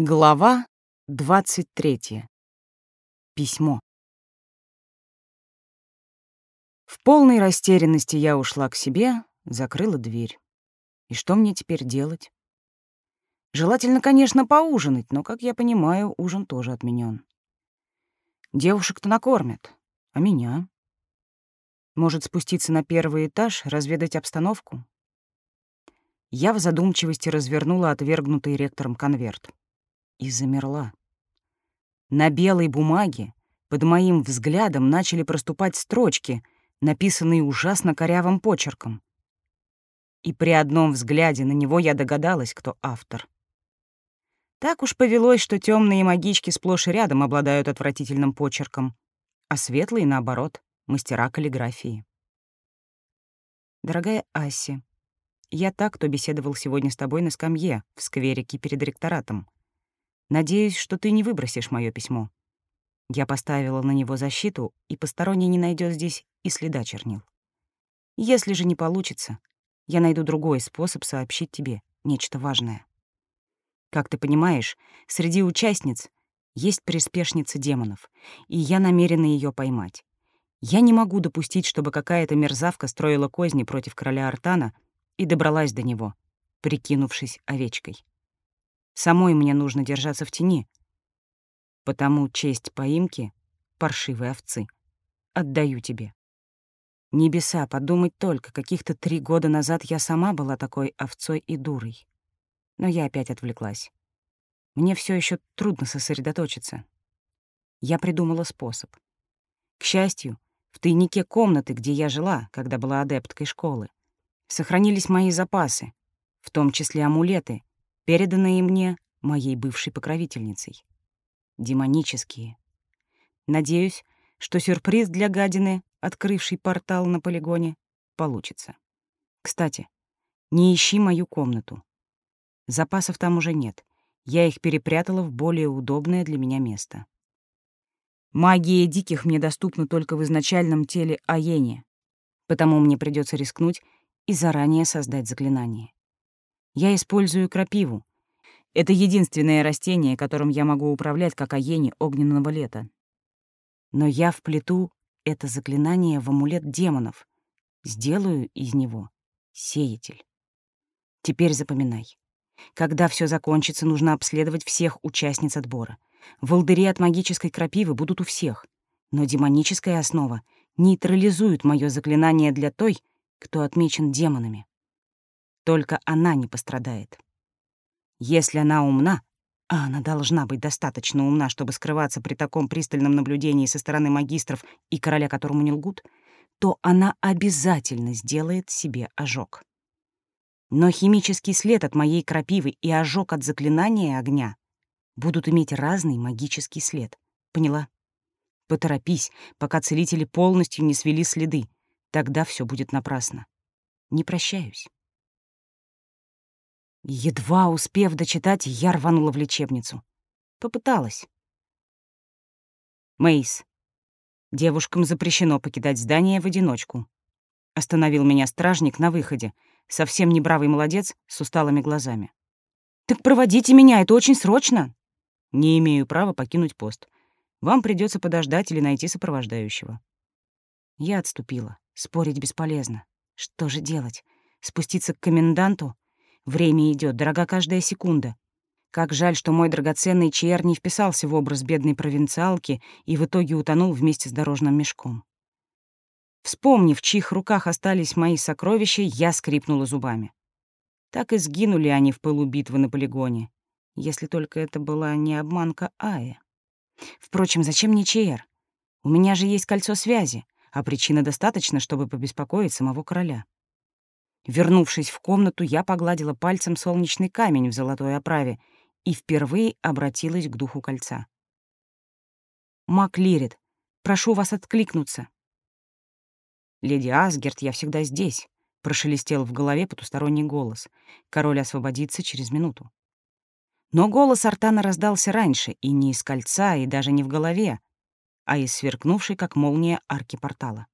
Глава 23. Письмо. В полной растерянности я ушла к себе, закрыла дверь. И что мне теперь делать? Желательно, конечно, поужинать, но, как я понимаю, ужин тоже отменен. Девушек-то накормят, а меня? Может, спуститься на первый этаж, разведать обстановку? Я в задумчивости развернула отвергнутый ректором конверт и замерла. На белой бумаге под моим взглядом начали проступать строчки, написанные ужасно корявым почерком. И при одном взгляде на него я догадалась, кто автор. Так уж повелось, что темные магички сплошь и рядом обладают отвратительным почерком, а светлые, наоборот, мастера каллиграфии. Дорогая Аси, я так, кто беседовал сегодня с тобой на скамье в скверике перед ректоратом. Надеюсь, что ты не выбросишь мое письмо. Я поставила на него защиту, и посторонний не найдет здесь и следа чернил. Если же не получится, я найду другой способ сообщить тебе нечто важное. Как ты понимаешь, среди участниц есть приспешница демонов, и я намерена ее поймать. Я не могу допустить, чтобы какая-то мерзавка строила козни против короля Артана и добралась до него, прикинувшись овечкой. Самой мне нужно держаться в тени. Потому честь поимки — паршивой овцы. Отдаю тебе. Небеса, подумать только, каких-то три года назад я сама была такой овцой и дурой. Но я опять отвлеклась. Мне все еще трудно сосредоточиться. Я придумала способ. К счастью, в тайнике комнаты, где я жила, когда была адепткой школы, сохранились мои запасы, в том числе амулеты, переданные мне моей бывшей покровительницей. Демонические. Надеюсь, что сюрприз для гадины, открывший портал на полигоне, получится. Кстати, не ищи мою комнату. Запасов там уже нет. Я их перепрятала в более удобное для меня место. Магия диких мне доступна только в изначальном теле Аене, потому мне придется рискнуть и заранее создать заклинание. Я использую крапиву. Это единственное растение, которым я могу управлять, как аени огненного лета. Но я вплету это заклинание в амулет демонов. Сделаю из него сеятель. Теперь запоминай. Когда все закончится, нужно обследовать всех участниц отбора. Волдыри от магической крапивы будут у всех, но демоническая основа нейтрализует мое заклинание для той, кто отмечен демонами. Только она не пострадает. Если она умна, а она должна быть достаточно умна, чтобы скрываться при таком пристальном наблюдении со стороны магистров и короля, которому не лгут, то она обязательно сделает себе ожог. Но химический след от моей крапивы и ожог от заклинания огня будут иметь разный магический след. Поняла? Поторопись, пока целители полностью не свели следы. Тогда все будет напрасно. Не прощаюсь. Едва успев дочитать, я рванула в лечебницу. Попыталась. Мейс. Девушкам запрещено покидать здание в одиночку. Остановил меня стражник на выходе, совсем не бравый молодец с усталыми глазами. «Так проводите меня, это очень срочно!» «Не имею права покинуть пост. Вам придется подождать или найти сопровождающего». Я отступила. Спорить бесполезно. Что же делать? Спуститься к коменданту? Время идет, дорога каждая секунда. Как жаль, что мой драгоценный ЧР не вписался в образ бедной провинциалки и в итоге утонул вместе с дорожным мешком. Вспомнив, в чьих руках остались мои сокровища, я скрипнула зубами. Так и сгинули они в пылу битвы на полигоне, если только это была не обманка Ая. Впрочем, зачем мне ЧР? У меня же есть кольцо связи, а причина достаточно, чтобы побеспокоить самого короля. Вернувшись в комнату, я погладила пальцем солнечный камень в золотой оправе и впервые обратилась к духу кольца. «Мак Лирит, прошу вас откликнуться». «Леди Асгерт, я всегда здесь», — прошелестел в голове потусторонний голос. «Король освободится через минуту». Но голос Артана раздался раньше, и не из кольца, и даже не в голове, а из сверкнувшей, как молния, арки портала.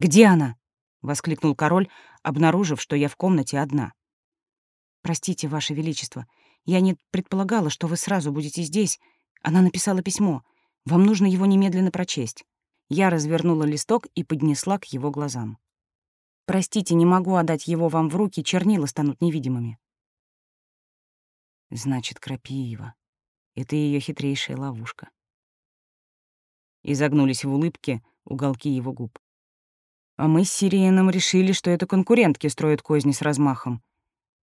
«Где она?» — воскликнул король, обнаружив, что я в комнате одна. «Простите, Ваше Величество, Я не предполагала, что вы сразу будете здесь. Она написала письмо. Вам нужно его немедленно прочесть. Я развернула листок и поднесла к его глазам. Простите, не могу отдать его вам в руки, чернила станут невидимыми. Значит, крапива. Это ее хитрейшая ловушка. Изогнулись в улыбке уголки его губ. А мы с Сириеном решили, что это конкурентки строят козни с размахом.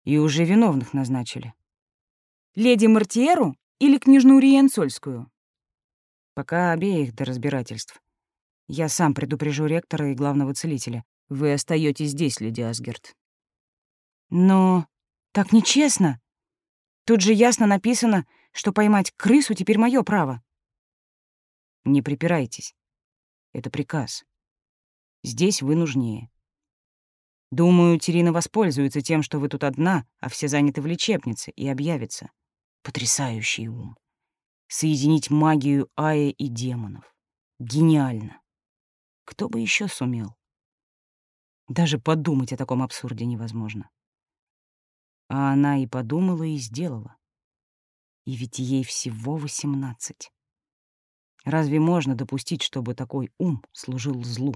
И уже виновных назначили. Леди Мартиеру или княжну Риенцольскую? Пока обеих до разбирательств. Я сам предупрежу ректора и главного целителя. Вы остаетесь здесь, леди Асгерт. Но так нечестно. Тут же ясно написано, что поймать крысу теперь мое право. Не припирайтесь. Это приказ. Здесь вы нужнее. Думаю, Терина воспользуется тем, что вы тут одна, а все заняты в лечебнице, и объявится. Потрясающий ум. Соединить магию Ая и демонов. Гениально. Кто бы еще сумел? Даже подумать о таком абсурде невозможно. А она и подумала, и сделала. И ведь ей всего восемнадцать. Разве можно допустить, чтобы такой ум служил злу?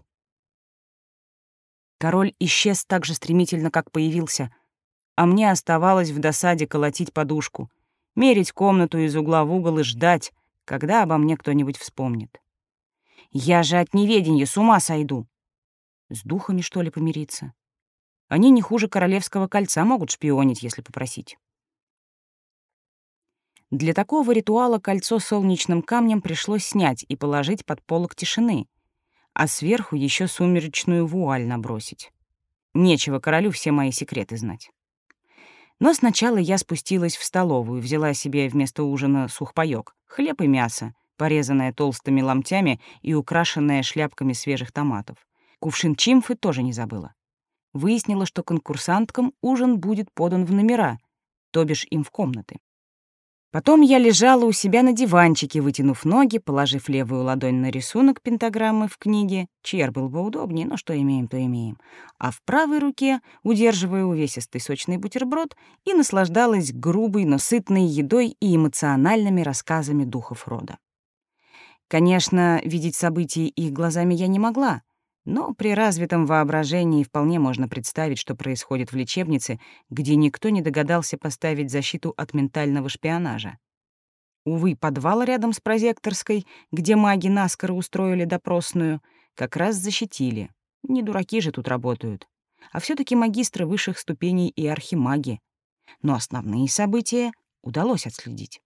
Король исчез так же стремительно, как появился, а мне оставалось в досаде колотить подушку, мерить комнату из угла в угол и ждать, когда обо мне кто-нибудь вспомнит. Я же от неведения с ума сойду. С духами, что ли, помириться? Они не хуже королевского кольца могут шпионить, если попросить. Для такого ритуала кольцо солнечным камнем пришлось снять и положить под полок тишины, а сверху еще сумеречную вуаль набросить. Нечего королю все мои секреты знать. Но сначала я спустилась в столовую, взяла себе вместо ужина сухпайок, хлеб и мясо, порезанное толстыми ломтями и украшенное шляпками свежих томатов. Кувшин чимфы тоже не забыла. Выяснила, что конкурсанткам ужин будет подан в номера, то бишь им в комнаты. Потом я лежала у себя на диванчике, вытянув ноги, положив левую ладонь на рисунок пентаграммы в книге, чьер был бы удобнее, но что имеем, то имеем, а в правой руке, удерживая увесистый сочный бутерброд, и наслаждалась грубой, но сытной едой и эмоциональными рассказами духов рода. Конечно, видеть события их глазами я не могла — но при развитом воображении вполне можно представить, что происходит в лечебнице, где никто не догадался поставить защиту от ментального шпионажа. Увы, подвал рядом с прозекторской, где маги наскоро устроили допросную, как раз защитили. Не дураки же тут работают. А все таки магистры высших ступеней и архимаги. Но основные события удалось отследить.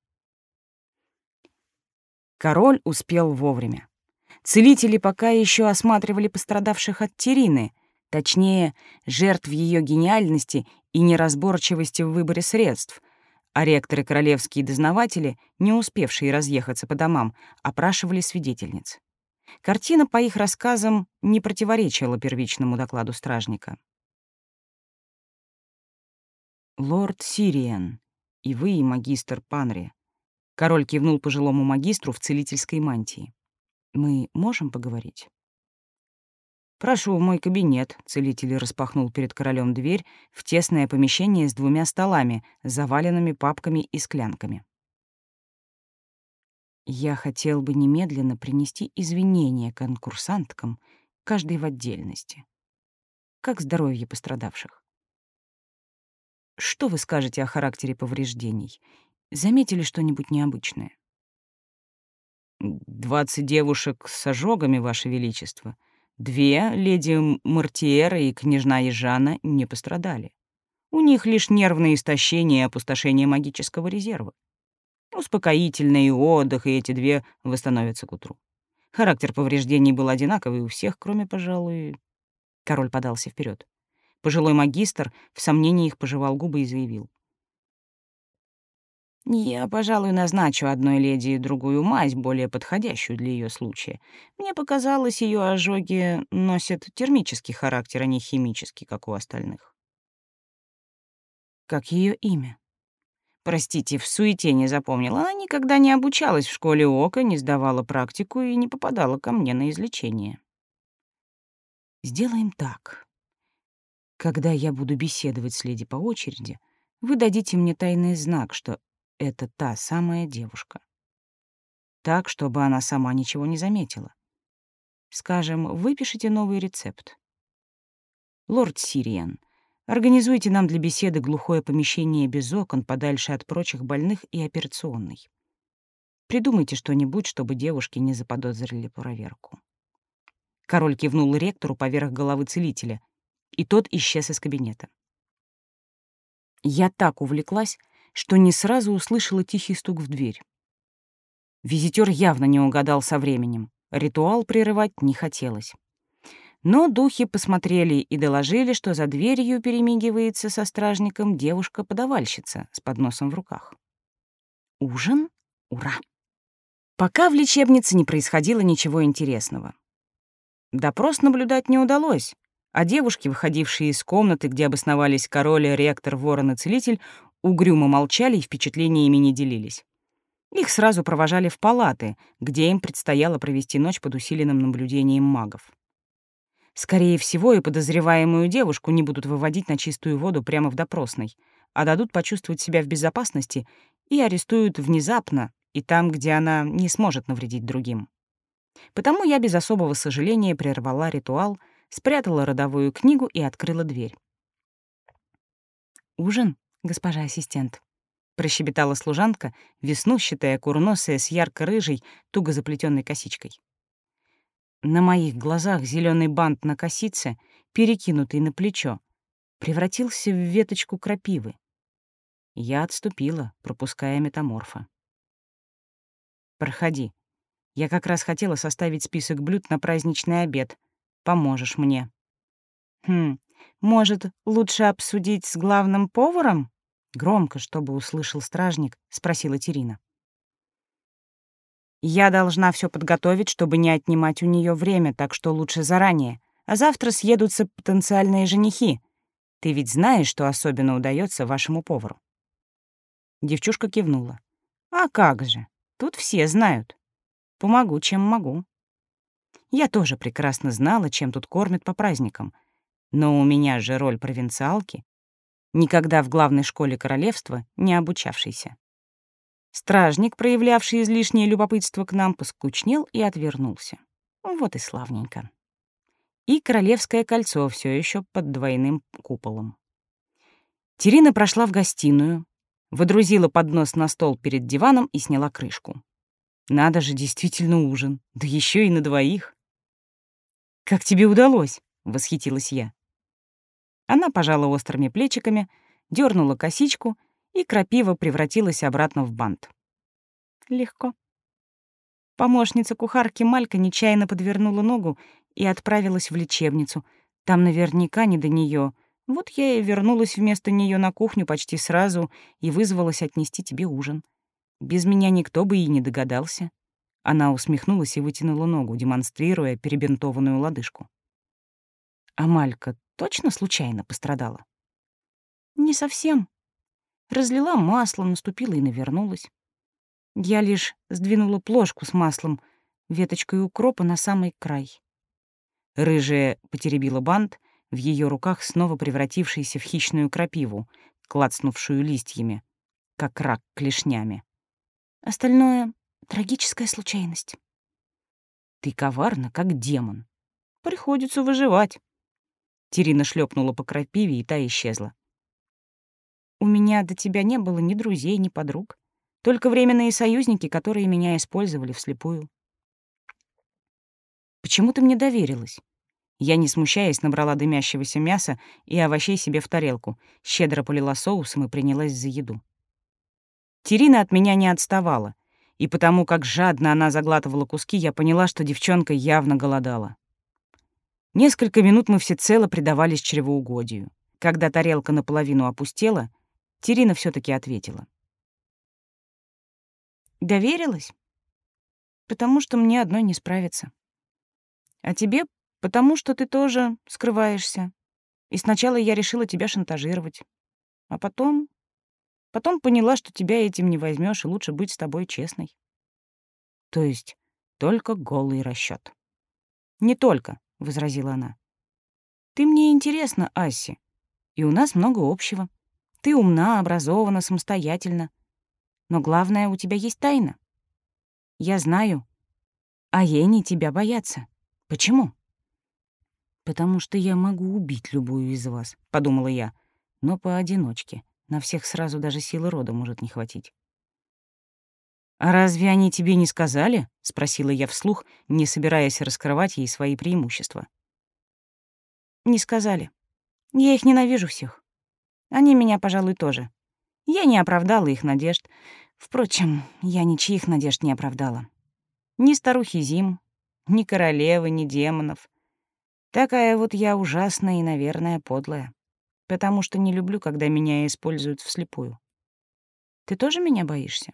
Король успел вовремя. Целители пока еще осматривали пострадавших от Терины, точнее, жертв ее гениальности и неразборчивости в выборе средств, а ректоры королевские дознаватели, не успевшие разъехаться по домам, опрашивали свидетельниц. Картина, по их рассказам, не противоречила первичному докладу стражника. «Лорд Сириен, и вы, и магистр Панри», — король кивнул пожилому магистру в целительской мантии. Мы можем поговорить? «Прошу в мой кабинет», — целитель распахнул перед королем дверь в тесное помещение с двумя столами, заваленными папками и склянками. Я хотел бы немедленно принести извинения конкурсанткам, каждой в отдельности. Как здоровье пострадавших? Что вы скажете о характере повреждений? Заметили что-нибудь необычное? «Двадцать девушек с ожогами, Ваше Величество. Две, леди Мартиера и княжна Ежана, не пострадали. У них лишь нервное истощение и опустошение магического резерва. Успокоительный отдых, и эти две восстановятся к утру. Характер повреждений был одинаковый у всех, кроме, пожалуй...» Король подался вперед. Пожилой магистр в сомнении их пожевал губы и заявил. Я, пожалуй, назначу одной леди другую мазь, более подходящую для ее случая. Мне показалось, ее ожоги носят термический характер, а не химический, как у остальных. Как ее имя? Простите, в суете не запомнила. Она никогда не обучалась в школе ока, не сдавала практику и не попадала ко мне на излечение. Сделаем так. Когда я буду беседовать с леди по очереди, вы дадите мне тайный знак, что это та самая девушка. Так, чтобы она сама ничего не заметила. Скажем, выпишите новый рецепт. Лорд Сириан, организуйте нам для беседы глухое помещение без окон, подальше от прочих больных и операционной. Придумайте что-нибудь, чтобы девушки не заподозрили проверку. Король кивнул ректору поверх головы целителя, и тот исчез из кабинета. Я так увлеклась, что не сразу услышала тихий стук в дверь. Визитер явно не угадал со временем. Ритуал прерывать не хотелось. Но духи посмотрели и доложили, что за дверью перемигивается со стражником девушка-подавальщица с подносом в руках. Ужин? Ура! Пока в лечебнице не происходило ничего интересного. Допрос наблюдать не удалось, а девушки, выходившие из комнаты, где обосновались король, ректор, ворон и целитель, угрюмо молчали и впечатлениями не делились. Их сразу провожали в палаты, где им предстояло провести ночь под усиленным наблюдением магов. Скорее всего, и подозреваемую девушку не будут выводить на чистую воду прямо в допросной, а дадут почувствовать себя в безопасности и арестуют внезапно и там, где она не сможет навредить другим. Потому я без особого сожаления прервала ритуал, спрятала родовую книгу и открыла дверь. «Ужин, госпожа ассистент», — прощебетала служанка, веснущатая, курносая, с ярко-рыжей, туго заплетенной косичкой. На моих глазах зеленый бант на косице, перекинутый на плечо, превратился в веточку крапивы. Я отступила, пропуская метаморфа. «Проходи. Я как раз хотела составить список блюд на праздничный обед. Поможешь мне». «Хм, может, лучше обсудить с главным поваром?» Громко, чтобы услышал стражник, спросила Терина. «Я должна все подготовить, чтобы не отнимать у нее время, так что лучше заранее. А завтра съедутся потенциальные женихи. Ты ведь знаешь, что особенно удается вашему повару?» Девчушка кивнула. «А как же? Тут все знают. Помогу, чем могу. Я тоже прекрасно знала, чем тут кормят по праздникам. Но у меня же роль провинциалки, никогда в главной школе королевства не обучавшейся. Стражник, проявлявший излишнее любопытство к нам, поскучнел и отвернулся. Вот и славненько. И королевское кольцо все еще под двойным куполом. Терина прошла в гостиную, Водрузила поднос на стол перед диваном и сняла крышку. Надо же, действительно ужин, да еще и на двоих. «Как тебе удалось?» — восхитилась я. Она пожала острыми плечиками, дернула косичку, и крапива превратилась обратно в бант. Легко. Помощница кухарки Малька нечаянно подвернула ногу и отправилась в лечебницу. Там наверняка не до нее. Вот я и вернулась вместо нее на кухню почти сразу и вызвалась отнести тебе ужин. Без меня никто бы и не догадался. Она усмехнулась и вытянула ногу, демонстрируя перебинтованную лодыжку. А Малька точно случайно пострадала? Не совсем. Разлила масло, наступила и навернулась. Я лишь сдвинула плошку с маслом, веточкой укропа на самый край. Рыжая потеребила бант в ее руках снова превратившийся в хищную крапиву, клацнувшую листьями, как рак клешнями. Остальное — трагическая случайность. Ты коварна, как демон. Приходится выживать. Терина шлепнула по крапиве, и та исчезла. У меня до тебя не было ни друзей, ни подруг, только временные союзники, которые меня использовали вслепую. Почему ты мне доверилась? Я, не смущаясь, набрала дымящегося мяса и овощей себе в тарелку, щедро полила соусом и принялась за еду. Терина от меня не отставала, и потому как жадно она заглатывала куски, я поняла, что девчонка явно голодала. Несколько минут мы всецело предавались чревоугодию. Когда тарелка наполовину опустела, Терина все таки ответила. «Доверилась? Потому что мне одной не справиться. А тебе Потому что ты тоже скрываешься. И сначала я решила тебя шантажировать. А потом... Потом поняла, что тебя этим не возьмешь, и лучше быть с тобой честной. То есть только голый расчет. Не только, — возразила она. Ты мне интересна, Асси, и у нас много общего. Ты умна, образована, самостоятельна. Но главное, у тебя есть тайна. Я знаю, а ей не тебя боятся. Почему? Потому что я могу убить любую из вас, подумала я, но поодиночке. На всех сразу даже силы рода может не хватить. «А разве они тебе не сказали?» — спросила я вслух, не собираясь раскрывать ей свои преимущества. «Не сказали. Я их ненавижу всех. Они меня, пожалуй, тоже. Я не оправдала их надежд. Впрочем, я ничьих надежд не оправдала. Ни старухи Зим, ни королевы, ни демонов. Такая вот я ужасная и, наверное, подлая. Потому что не люблю, когда меня используют вслепую. Ты тоже меня боишься?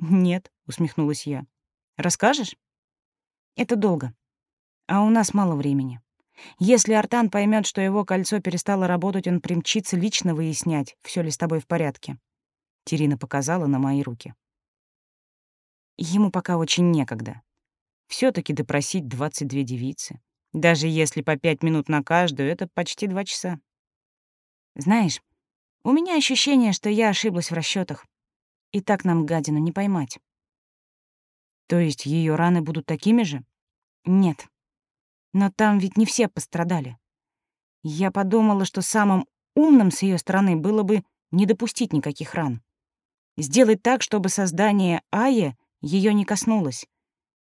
Нет, усмехнулась я. Расскажешь? Это долго. А у нас мало времени. Если Артан поймет, что его кольцо перестало работать, он примчится лично выяснять, все ли с тобой в порядке. Терина показала на мои руки. Ему пока очень некогда. все таки допросить 22 девицы. Даже если по пять минут на каждую, это почти два часа. Знаешь, у меня ощущение, что я ошиблась в расчетах, И так нам гадину не поймать. То есть ее раны будут такими же? Нет. Но там ведь не все пострадали. Я подумала, что самым умным с ее стороны было бы не допустить никаких ран. Сделать так, чтобы создание Ая ее не коснулось.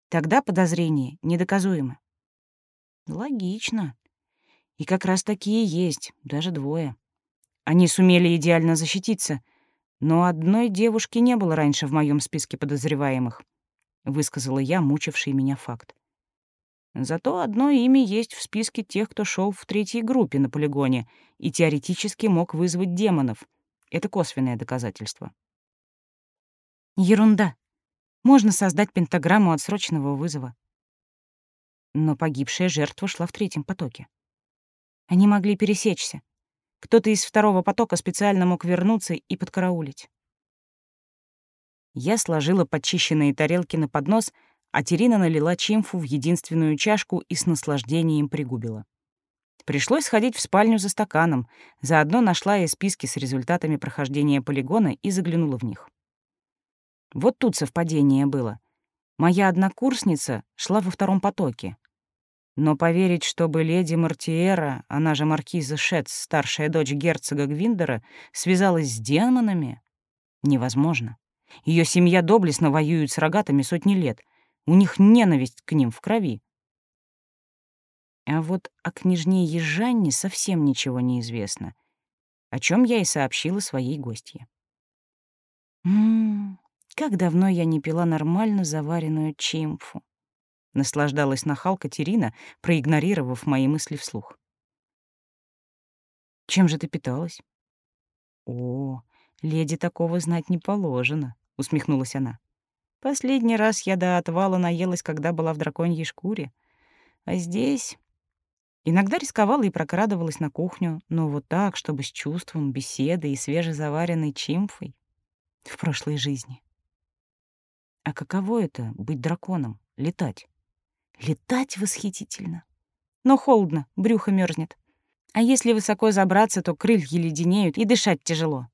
Тогда подозрение недоказуемо. Логично. И как раз такие есть, даже двое. Они сумели идеально защититься, но одной девушки не было раньше в моем списке подозреваемых, высказала я мучивший меня факт. Зато одно имя есть в списке тех, кто шел в третьей группе на полигоне и теоретически мог вызвать демонов. Это косвенное доказательство. Ерунда. Можно создать пентаграмму отсроченного вызова. Но погибшая жертва шла в третьем потоке. Они могли пересечься. Кто-то из второго потока специально мог вернуться и подкараулить. Я сложила подчищенные тарелки на поднос, а Терина налила чимфу в единственную чашку и с наслаждением пригубила. Пришлось сходить в спальню за стаканом, заодно нашла я списки с результатами прохождения полигона и заглянула в них. Вот тут совпадение было. Моя однокурсница шла во втором потоке. Но поверить, чтобы леди Мартиера, она же маркиза Шетц, старшая дочь герцога Гвиндера, связалась с демонами, невозможно. Ее семья доблестно воюет с рогатами сотни лет — у них ненависть к ним в крови. А вот о княжне Ежанне совсем ничего не известно, о чем я и сообщила своей гостье. «Ммм, как давно я не пила нормально заваренную чимфу!» Наслаждалась нахал Катерина, проигнорировав мои мысли вслух. «Чем же ты питалась?» «О, леди такого знать не положено», — усмехнулась она. Последний раз я до отвала наелась, когда была в драконьей шкуре. А здесь... Иногда рисковала и прокрадывалась на кухню, но вот так, чтобы с чувством, беседой и свежезаваренной чимфой. В прошлой жизни. А каково это — быть драконом, летать? Летать восхитительно. Но холодно, брюхо мерзнет. А если высоко забраться, то крылья леденеют и дышать тяжело.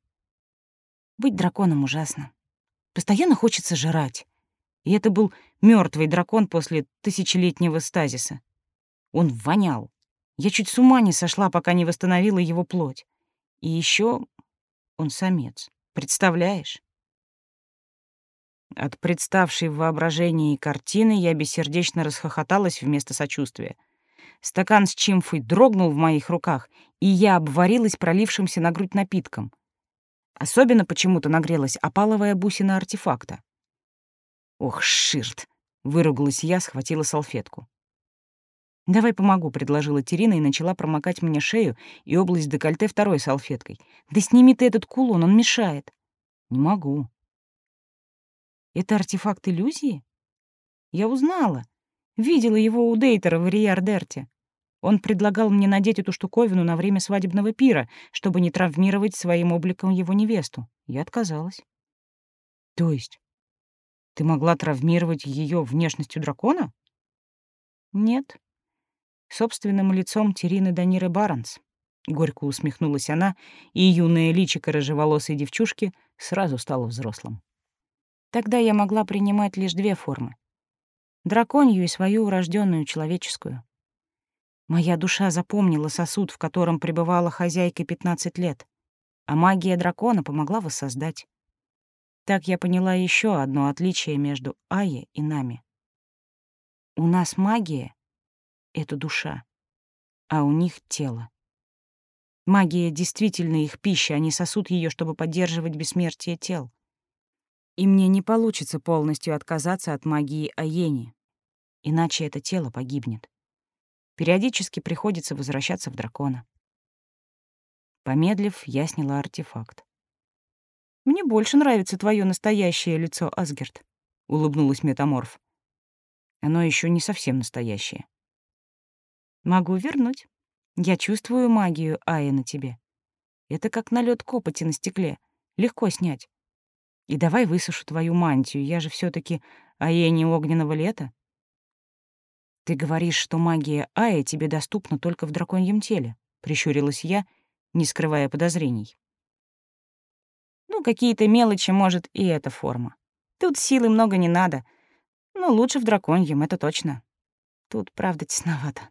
Быть драконом ужасно. Постоянно хочется жрать. И это был мертвый дракон после тысячелетнего стазиса. Он вонял. Я чуть с ума не сошла, пока не восстановила его плоть. И еще он самец. Представляешь? От представшей в воображении картины я бессердечно расхохоталась вместо сочувствия. Стакан с чимфой дрогнул в моих руках, и я обварилась пролившимся на грудь напитком. Особенно почему-то нагрелась опаловая бусина артефакта. «Ох, ширт!» — выругалась я, схватила салфетку. «Давай помогу», — предложила Терина и начала промокать мне шею и область декольте второй салфеткой. «Да сними ты этот кулон, он мешает». «Не могу». «Это артефакт иллюзии?» «Я узнала. Видела его у Дейтера в Риардерте. Он предлагал мне надеть эту штуковину на время свадебного пира, чтобы не травмировать своим обликом его невесту. Я отказалась. То есть ты могла травмировать ее внешностью дракона? Нет. Собственным лицом Терины Даниры Барнс. Горько усмехнулась она, и юное личико рыжеволосой девчушки сразу стало взрослым. Тогда я могла принимать лишь две формы — драконью и свою урожденную человеческую. Моя душа запомнила сосуд, в котором пребывала хозяйка 15 лет, а магия дракона помогла воссоздать. Так я поняла еще одно отличие между Айе и нами. У нас магия — это душа, а у них — тело. Магия действительно их пища, они сосут ее, чтобы поддерживать бессмертие тел. И мне не получится полностью отказаться от магии Аени, иначе это тело погибнет. Периодически приходится возвращаться в дракона. Помедлив, я сняла артефакт. «Мне больше нравится твое настоящее лицо, Асгерт», — улыбнулась метаморф. «Оно еще не совсем настоящее». «Могу вернуть». Я чувствую магию Аи на тебе. Это как налет копоти на стекле. Легко снять. И давай высушу твою мантию, я же все таки Аени огненного лета. Ты говоришь, что магия Аи тебе доступна только в драконьем теле, прищурилась я, не скрывая подозрений. Ну, какие-то мелочи, может, и эта форма. Тут силы много не надо. Но лучше в драконьем, это точно. Тут, правда, тесновато.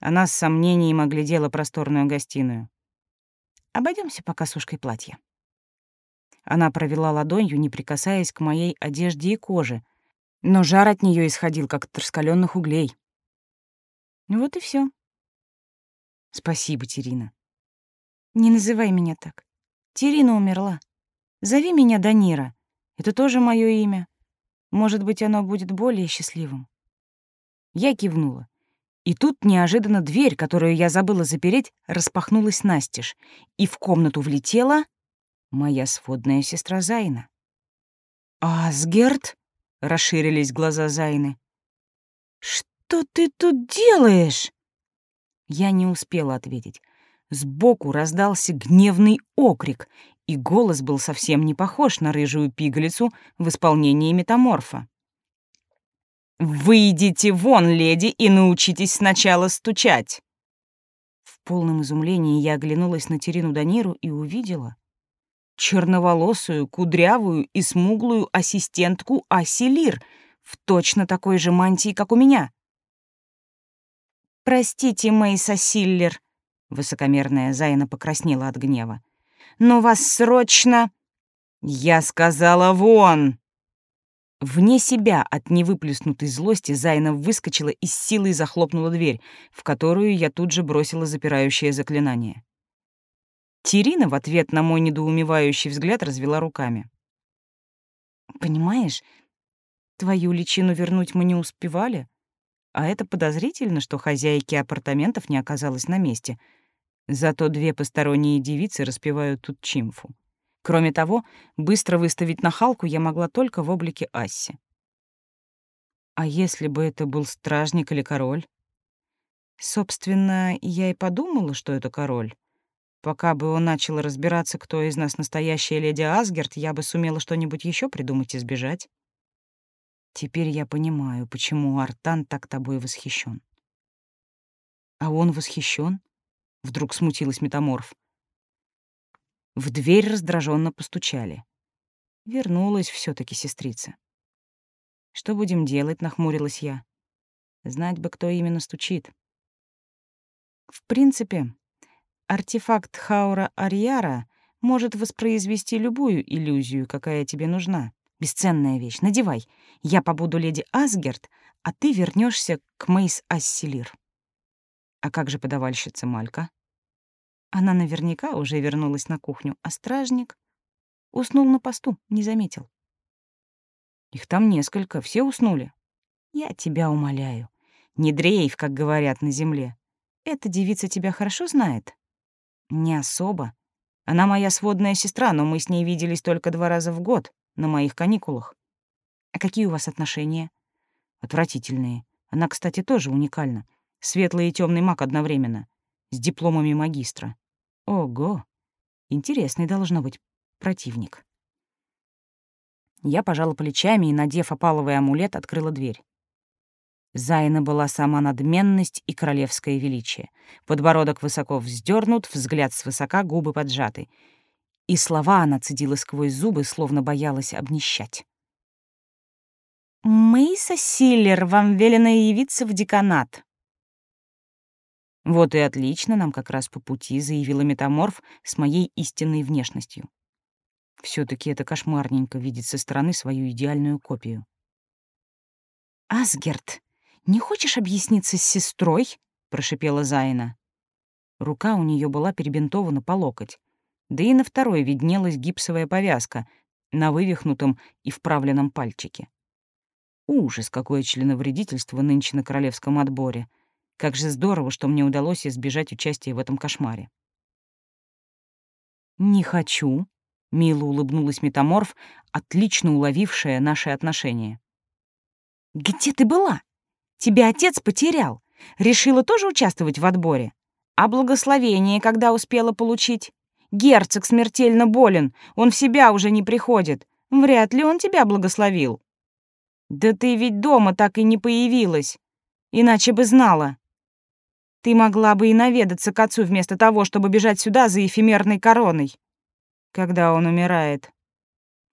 Она с сомнением оглядела просторную гостиную. Обойдемся пока сушкой платья. Она провела ладонью, не прикасаясь к моей одежде и коже, но жар от нее исходил, как от раскаленных углей. Вот и все. Спасибо, Терина. Не называй меня так. Терина умерла. Зови меня Данира. Это тоже мое имя. Может быть, оно будет более счастливым. Я кивнула. И тут неожиданно дверь, которую я забыла запереть, распахнулась настежь, и в комнату влетела моя сводная сестра Зайна. «Асгерт?» — расширились глаза Зайны. «Что ты тут делаешь?» Я не успела ответить. Сбоку раздался гневный окрик, и голос был совсем не похож на рыжую пигалицу в исполнении метаморфа. «Выйдите вон, леди, и научитесь сначала стучать!» В полном изумлении я оглянулась на Терину Даниру и увидела черноволосую, кудрявую и смуглую ассистентку Асилир в точно такой же мантии, как у меня. «Простите, Мэйса Силлер», — высокомерная Зайна покраснела от гнева, «но вас срочно...» «Я сказала вон!» Вне себя от невыплеснутой злости Зайна выскочила и с силой захлопнула дверь, в которую я тут же бросила запирающее заклинание. Терина в ответ на мой недоумевающий взгляд развела руками. «Понимаешь, твою личину вернуть мы не успевали, а это подозрительно, что хозяйки апартаментов не оказалось на месте. Зато две посторонние девицы распевают тут чимфу. Кроме того, быстро выставить нахалку я могла только в облике Асси. А если бы это был стражник или король? Собственно, я и подумала, что это король. Пока бы он начал разбираться, кто из нас настоящая леди Асгерт, я бы сумела что-нибудь еще придумать и сбежать. Теперь я понимаю, почему Артан так тобой восхищен. А он восхищен? Вдруг смутилась метаморф. В дверь раздраженно постучали. Вернулась все таки сестрица. «Что будем делать?» — нахмурилась я. «Знать бы, кто именно стучит». В принципе, артефакт Хаура Арьяра может воспроизвести любую иллюзию, какая тебе нужна. Бесценная вещь. Надевай. Я побуду леди Асгерт, а ты вернешься к Мейс Асселир. А как же подавальщица Малька? Она наверняка уже вернулась на кухню, а стражник уснул на посту, не заметил. Их там несколько, все уснули. Я тебя умоляю. Не дрейф, как говорят на земле. Эта девица тебя хорошо знает? Не особо. Она моя сводная сестра, но мы с ней виделись только два раза в год, на моих каникулах. А какие у вас отношения? Отвратительные. Она, кстати, тоже уникальна. Светлый и темный маг одновременно. С дипломами магистра. Ого! Интересный должно быть противник. Я пожала плечами и, надев опаловый амулет, открыла дверь. Зайна была сама надменность и королевское величие. Подбородок высоко вздернут, взгляд свысока, губы поджаты. И слова она цедила сквозь зубы, словно боялась обнищать. «Мейса Силлер, вам велено явиться в деканат». «Вот и отлично, нам как раз по пути», — заявила метаморф с моей истинной внешностью. все таки это кошмарненько видеть со стороны свою идеальную копию. «Асгерт, не хочешь объясниться с сестрой?» — прошипела Зайна. Рука у нее была перебинтована по локоть, да и на второй виднелась гипсовая повязка на вывихнутом и вправленном пальчике. Ужас, какое членовредительство нынче на королевском отборе. Как же здорово, что мне удалось избежать участия в этом кошмаре. «Не хочу», — мило улыбнулась метаморф, отлично уловившая наши отношения. «Где ты была?» Тебя отец потерял. Решила тоже участвовать в отборе. А благословение когда успела получить? Герцог смертельно болен, он в себя уже не приходит. Вряд ли он тебя благословил. Да ты ведь дома так и не появилась. Иначе бы знала. Ты могла бы и наведаться к отцу вместо того, чтобы бежать сюда за эфемерной короной. Когда он умирает.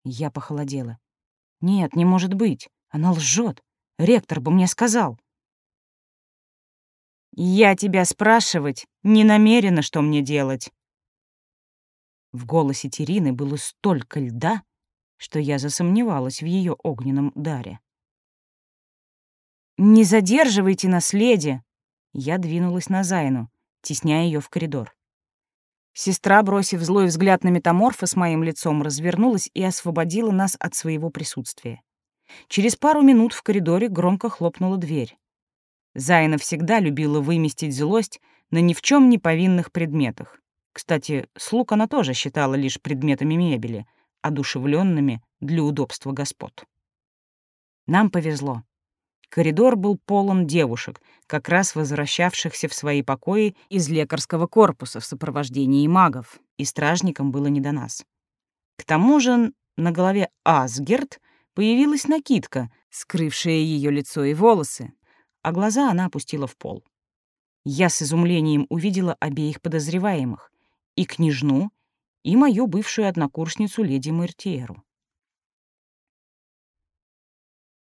Я похолодела. Нет, не может быть. Она лжет. Ректор бы мне сказал. «Я тебя спрашивать не намерена, что мне делать». В голосе Терины было столько льда, что я засомневалась в ее огненном даре. «Не задерживайте наследие!» Я двинулась на Зайну, тесняя ее в коридор. Сестра, бросив злой взгляд на метаморфа с моим лицом, развернулась и освободила нас от своего присутствия. Через пару минут в коридоре громко хлопнула дверь. Зайна всегда любила выместить злость на ни в чем не повинных предметах. Кстати, слуг она тоже считала лишь предметами мебели, одушевленными для удобства господ. Нам повезло. Коридор был полон девушек, как раз возвращавшихся в свои покои из лекарского корпуса в сопровождении магов, и стражникам было не до нас. К тому же на голове Асгерт Появилась накидка, скрывшая ее лицо и волосы, а глаза она опустила в пол. Я с изумлением увидела обеих подозреваемых, и княжну, и мою бывшую однокурсницу леди Мартиеру.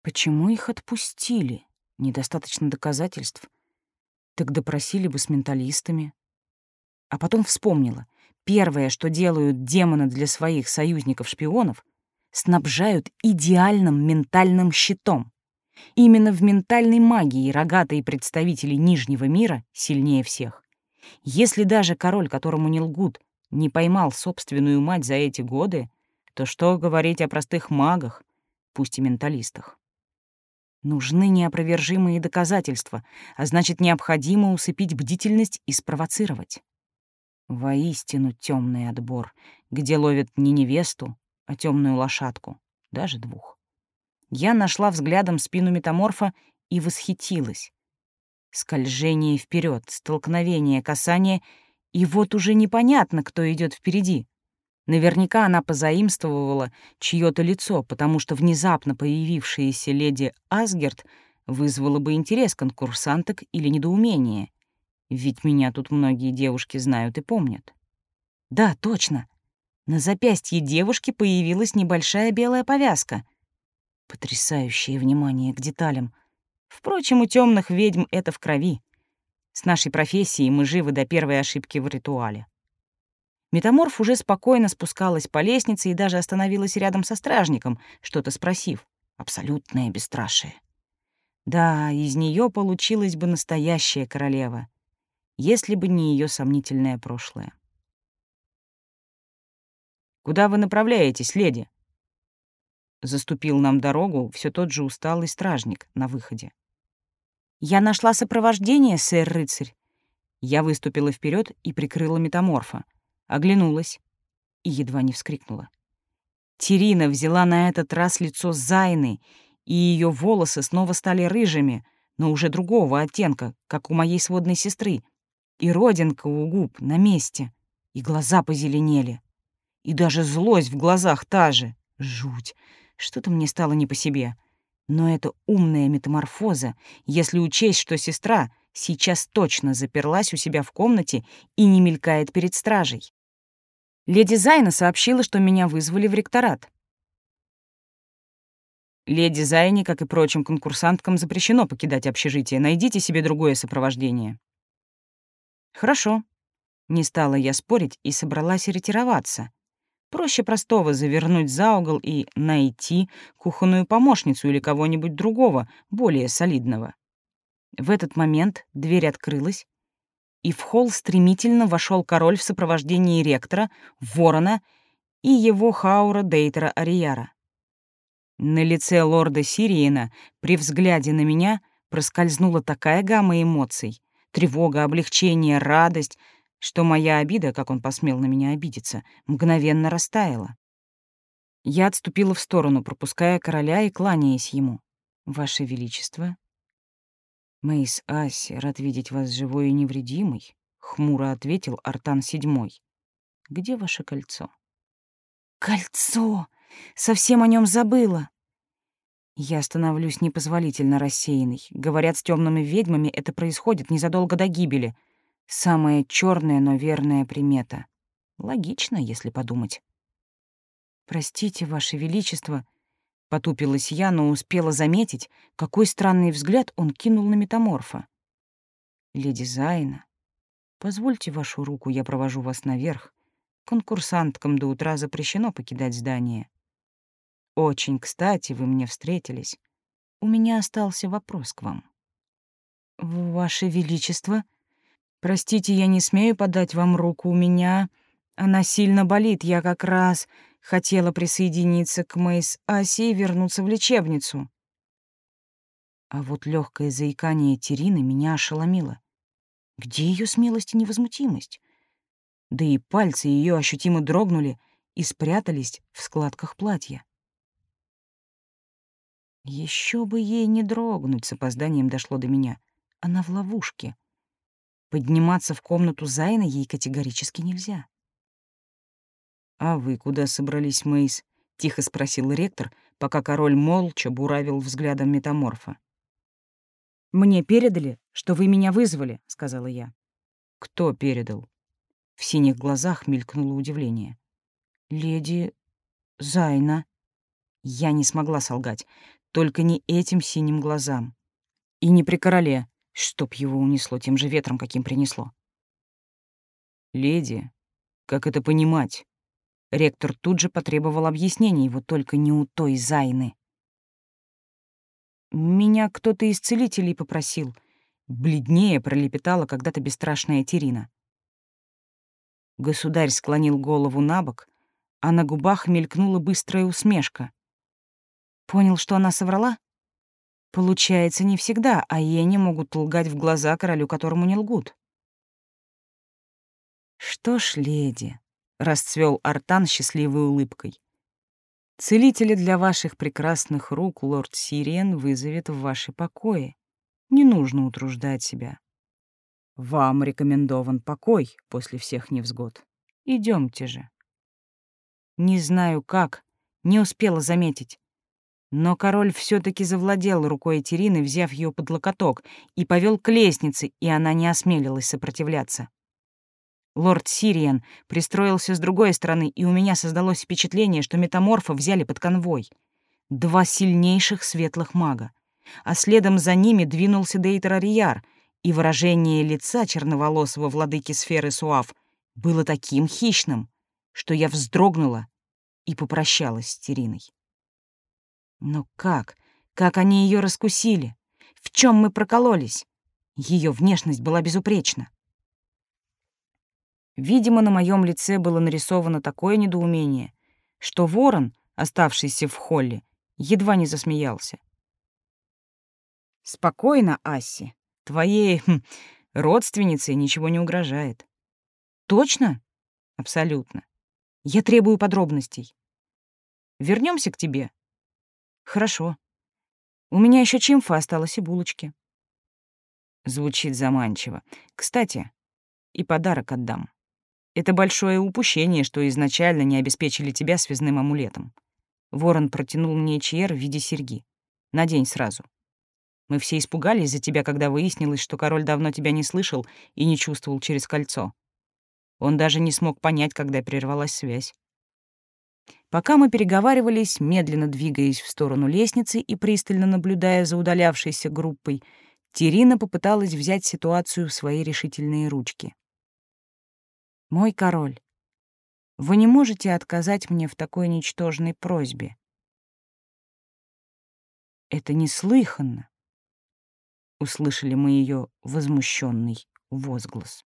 Почему их отпустили? Недостаточно доказательств. Так допросили бы с менталистами. А потом вспомнила. Первое, что делают демоны для своих союзников-шпионов — снабжают идеальным ментальным щитом. Именно в ментальной магии рогатые представители Нижнего мира сильнее всех. Если даже король, которому не лгут, не поймал собственную мать за эти годы, то что говорить о простых магах, пусть и менталистах? Нужны неопровержимые доказательства, а значит, необходимо усыпить бдительность и спровоцировать. Воистину темный отбор, где ловят не невесту, а темную лошадку, даже двух. Я нашла взглядом спину метаморфа и восхитилась. Скольжение вперед, столкновение, касание, и вот уже непонятно, кто идет впереди. Наверняка она позаимствовала чье-то лицо, потому что внезапно появившаяся леди Асгерт вызвала бы интерес конкурсанток или недоумение. Ведь меня тут многие девушки знают и помнят. Да, точно. На запястье девушки появилась небольшая белая повязка. Потрясающее внимание к деталям. Впрочем, у темных ведьм это в крови. С нашей профессией мы живы до первой ошибки в ритуале. Метаморф уже спокойно спускалась по лестнице и даже остановилась рядом со стражником, что-то спросив. Абсолютное бесстрашие. Да, из нее получилась бы настоящая королева, если бы не ее сомнительное прошлое. Куда вы направляетесь, леди?» Заступил нам дорогу все тот же усталый стражник на выходе. «Я нашла сопровождение, сэр-рыцарь». Я выступила вперед и прикрыла метаморфа, оглянулась и едва не вскрикнула. Терина взяла на этот раз лицо Зайны, и ее волосы снова стали рыжими, но уже другого оттенка, как у моей сводной сестры, и родинка у губ на месте, и глаза позеленели. И даже злость в глазах та же. Жуть. Что-то мне стало не по себе. Но это умная метаморфоза, если учесть, что сестра сейчас точно заперлась у себя в комнате и не мелькает перед стражей. Леди Зайна сообщила, что меня вызвали в ректорат. Леди Зайне, как и прочим конкурсанткам, запрещено покидать общежитие. Найдите себе другое сопровождение. Хорошо. Не стала я спорить и собралась ретироваться. Проще простого завернуть за угол и найти кухонную помощницу или кого-нибудь другого, более солидного. В этот момент дверь открылась, и в холл стремительно вошел король в сопровождении ректора, ворона и его хаура Дейтера Арияра. На лице лорда Сириена при взгляде на меня проскользнула такая гамма эмоций — тревога, облегчение, радость — что моя обида, как он посмел на меня обидеться, мгновенно растаяла. Я отступила в сторону, пропуская короля и кланяясь ему. «Ваше Величество?» «Мэйс Аси, рад видеть вас живой и невредимой», — хмуро ответил Артан Седьмой. «Где ваше кольцо?» «Кольцо! Совсем о нем забыла!» Я становлюсь непозволительно рассеянной. Говорят, с темными ведьмами это происходит незадолго до гибели. Самая черная, но верная примета. Логично, если подумать. «Простите, Ваше Величество», — потупилась я, но успела заметить, какой странный взгляд он кинул на метаморфа. «Леди Зайна, позвольте вашу руку, я провожу вас наверх. Конкурсанткам до утра запрещено покидать здание. Очень кстати вы мне встретились. У меня остался вопрос к вам». «Ваше Величество», Простите, я не смею подать вам руку, у меня она сильно болит. Я как раз хотела присоединиться к Мэйс Аси и вернуться в лечебницу. А вот легкое заикание Терины меня ошеломило. Где ее смелость и невозмутимость? Да и пальцы ее ощутимо дрогнули и спрятались в складках платья. Еще бы ей не дрогнуть, с опозданием дошло до меня. Она в ловушке. Подниматься в комнату Зайна ей категорически нельзя. «А вы куда собрались, Мейс?» — тихо спросил ректор, пока король молча буравил взглядом метаморфа. «Мне передали, что вы меня вызвали», — сказала я. «Кто передал?» В синих глазах мелькнуло удивление. «Леди Зайна». Я не смогла солгать, только не этим синим глазам. И не при короле, Чтоб его унесло тем же ветром, каким принесло. «Леди, как это понимать?» Ректор тут же потребовал объяснений, вот только не у той Зайны. «Меня кто-то из целителей попросил», — бледнее пролепетала когда-то бесстрашная Терина. Государь склонил голову на бок, а на губах мелькнула быстрая усмешка. Понял, что она соврала? Получается, не всегда, а ени могут лгать в глаза королю, которому не лгут. Что ж, леди, расцвел Артан счастливой улыбкой. Целителя для ваших прекрасных рук лорд Сириен вызовет в ваши покои. Не нужно утруждать себя. Вам рекомендован покой после всех невзгод. Идемте же. Не знаю как, не успела заметить. Но король все таки завладел рукой Терины, взяв ее под локоток, и повел к лестнице, и она не осмелилась сопротивляться. Лорд Сириан пристроился с другой стороны, и у меня создалось впечатление, что метаморфа взяли под конвой. Два сильнейших светлых мага. А следом за ними двинулся Дейтер Арияр, и выражение лица черноволосого владыки сферы Суав было таким хищным, что я вздрогнула и попрощалась с Териной. Но как? Как они ее раскусили? В чем мы прокололись? Ее внешность была безупречна. Видимо, на моем лице было нарисовано такое недоумение, что ворон, оставшийся в холле, едва не засмеялся. «Спокойно, Асси. Твоей хм, родственнице ничего не угрожает». «Точно?» «Абсолютно. Я требую подробностей. Вернемся к тебе. Хорошо. У меня еще чимфа осталось и булочки. Звучит заманчиво. Кстати, и подарок отдам. Это большое упущение, что изначально не обеспечили тебя связным амулетом. Ворон протянул мне чьер в виде серьги. Надень сразу. Мы все испугались за тебя, когда выяснилось, что король давно тебя не слышал и не чувствовал через кольцо. Он даже не смог понять, когда прервалась связь. Пока мы переговаривались, медленно двигаясь в сторону лестницы и пристально наблюдая за удалявшейся группой, Терина попыталась взять ситуацию в свои решительные ручки. «Мой король, вы не можете отказать мне в такой ничтожной просьбе. Это неслыханно. Услышали мы ее возмущенный возглас.